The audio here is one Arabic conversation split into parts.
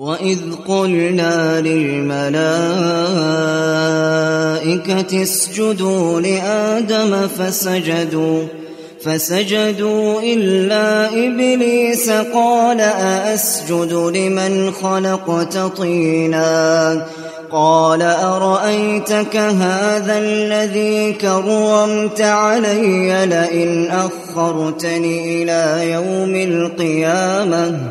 وإذ قلنا للملائكة اسجدوا لآدم فسجدوا فسجدوا إلا إبليس قال أأسجد لمن خلقت طينا قال أرأيتك هذا الذي كرمت علي لئن أخرتني إلى يوم القيامة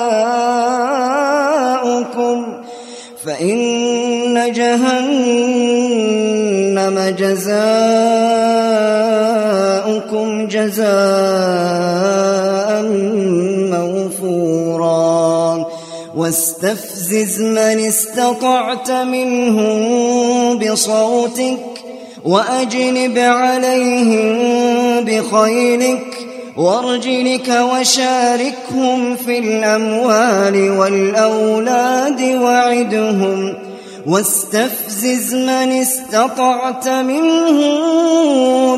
جزاؤكم جزاء موفورا. واستفزز من استطعت منهم بصوتك وأجنب عليهم بخيلك. وارجلك وشاركهم في الأموال والأولاد وعدهم. واستفزز من استطعت منهم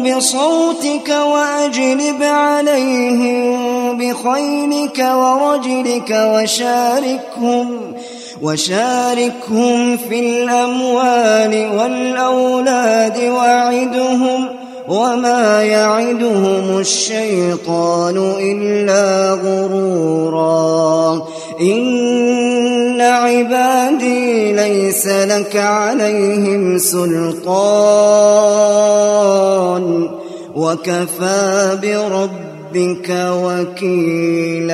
بصوتك وأجلب عليهم بخيلك ورجلك وشاركهم وشاركهم في الأموال والأولاد وعدهم وما يعدهم الشيطان إلا غرورا. إن عبادي ليس لك عليهم سلطان. وكفى بربك وكيلا.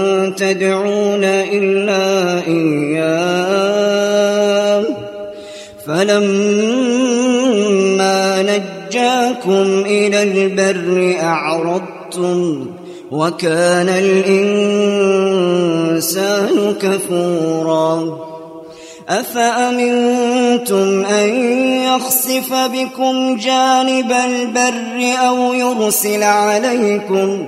تدعون إلا إياه. فلما نجاكم إلى البر أعرضتم وكان الإنسان كفوراً. أفأمنتم أن يخسف بكم جانب البر أو يرسل عليكم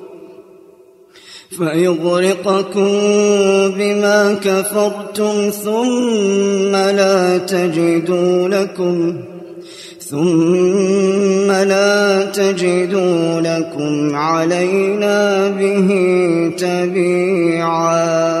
فيغرقكم بما كفرتم ثم لا تجدوا لكم ثم لا تجدوا لكم علينا به تبيعا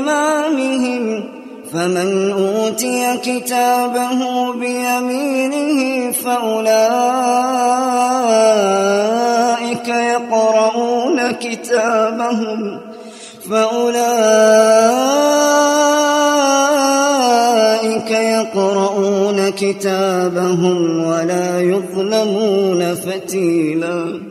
فمن أوتي كتابه بيمينه فأولئك يقرؤون كتابهم فأولئك يقرؤون كتابهم ولا يظلمون فتيلاً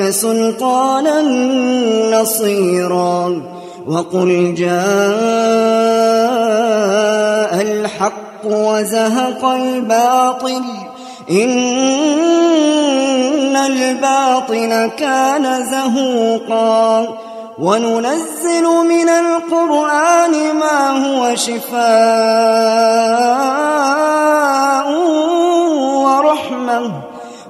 سلطانا نصيرا وقل جاء الحق وزهق الباطل إن الباطل كان زهوقا وننزل من القرآن ما هو شفاء ورحمة